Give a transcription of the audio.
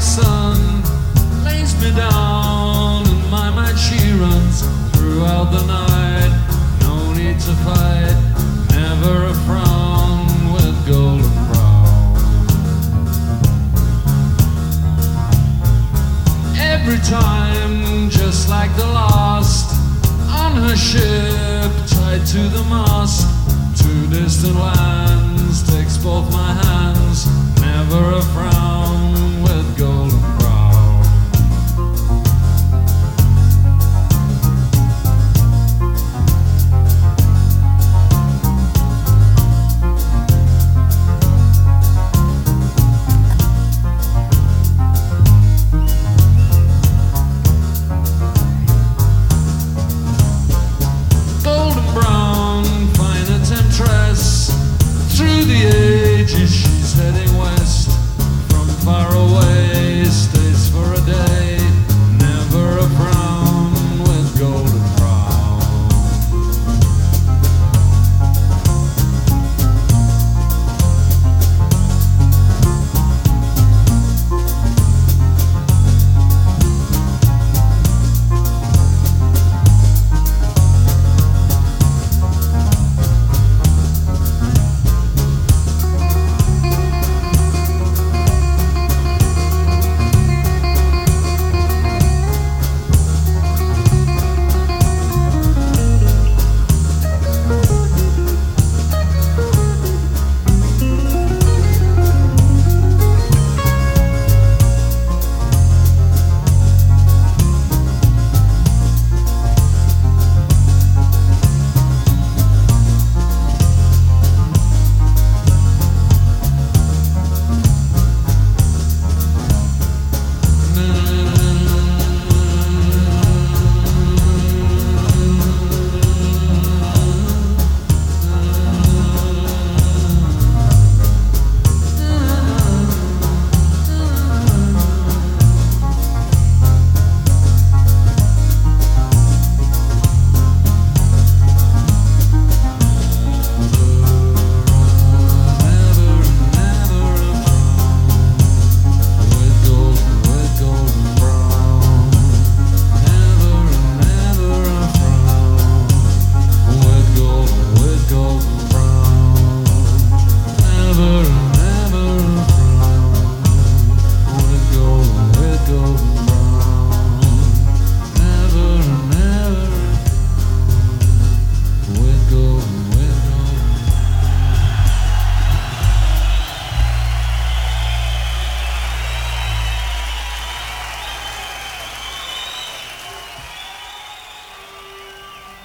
Sun lays me down. and my mind, she runs throughout the night. No need to fight, never a frown with golden brow. Every time, just like the last, on her ship, tied to the mast, two distant lands, takes both my hands, never a frown